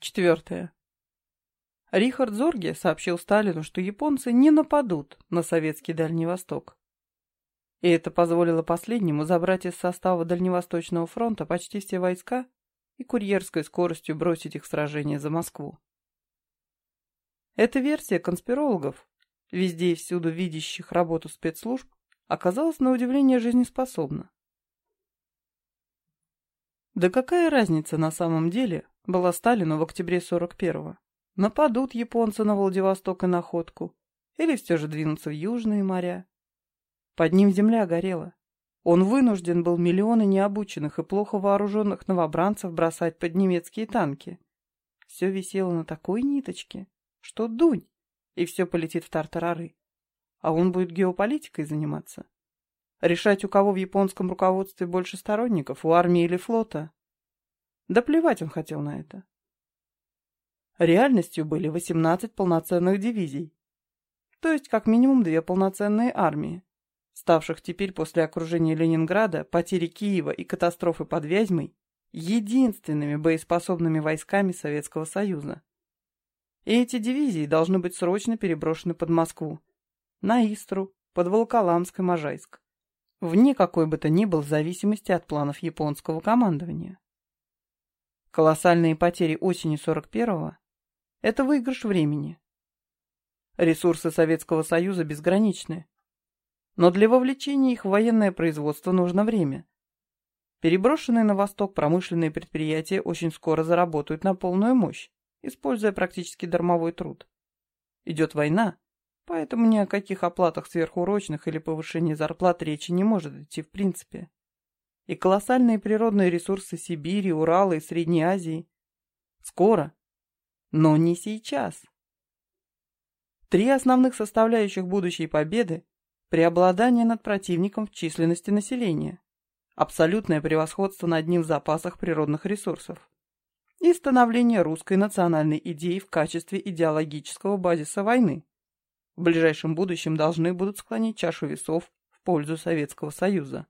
Четвертое. Рихард Зорге сообщил Сталину, что японцы не нападут на советский Дальний Восток. И это позволило последнему забрать из состава Дальневосточного фронта почти все войска и курьерской скоростью бросить их в сражение за Москву. Эта версия конспирологов, везде и всюду видящих работу спецслужб, оказалась на удивление жизнеспособна. Да какая разница на самом деле была Сталину в октябре 41-го? Нападут японцы на Владивосток и Находку, или все же двинутся в южные моря. Под ним земля горела. Он вынужден был миллионы необученных и плохо вооруженных новобранцев бросать под немецкие танки. Все висело на такой ниточке, что дунь, и все полетит в тартарары. А он будет геополитикой заниматься. Решать, у кого в японском руководстве больше сторонников, у армии или флота. Да плевать он хотел на это. Реальностью были 18 полноценных дивизий. То есть как минимум две полноценные армии, ставших теперь после окружения Ленинграда, потери Киева и катастрофы под Вязьмой единственными боеспособными войсками Советского Союза. И эти дивизии должны быть срочно переброшены под Москву, на Истру, под Волоколамск и Можайск, вне какой бы то ни был зависимости от планов японского командования. Колоссальные потери осени 41-го – это выигрыш времени. Ресурсы Советского Союза безграничны, но для вовлечения их в военное производство нужно время. Переброшенные на восток промышленные предприятия очень скоро заработают на полную мощь используя практически дармовой труд. Идет война, поэтому ни о каких оплатах сверхурочных или повышении зарплат речи не может идти в принципе. И колоссальные природные ресурсы Сибири, Урала и Средней Азии. Скоро. Но не сейчас. Три основных составляющих будущей победы – преобладание над противником в численности населения, абсолютное превосходство над ним в запасах природных ресурсов, и становление русской национальной идеи в качестве идеологического базиса войны. В ближайшем будущем должны будут склонить чашу весов в пользу Советского Союза.